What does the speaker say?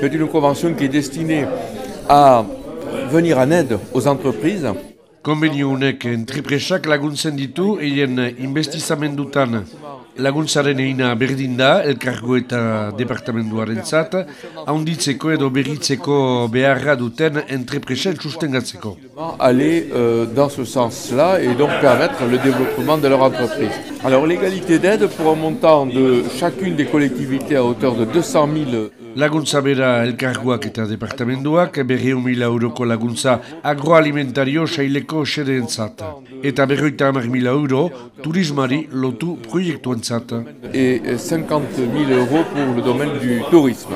C'est une convention qui est destinée à venir en aide aux entreprises Konbenio honek entrepresak laguntzen ditu eien investizamendutan laguntzaren eina berdin da, elkargo eta departamentuaren zat, haunditzeko edo berritzeko beharra duten entrepresen sustengatzeko. aller euh, dans ce sens-là et donc permettre le développement de leur entreprise. Alors l'égalité d'aide pour un montant de chacune des collectivités à hauteur de 200 000 Laguntza bera elkargoak eta departamentuak berreun mila euroko laguntza agroalimentario saileko xedeentzat. Eta berroita hamar mila euro turismari lotu proiektuentzat. et 50 000 euros pour le domaine du tourisme.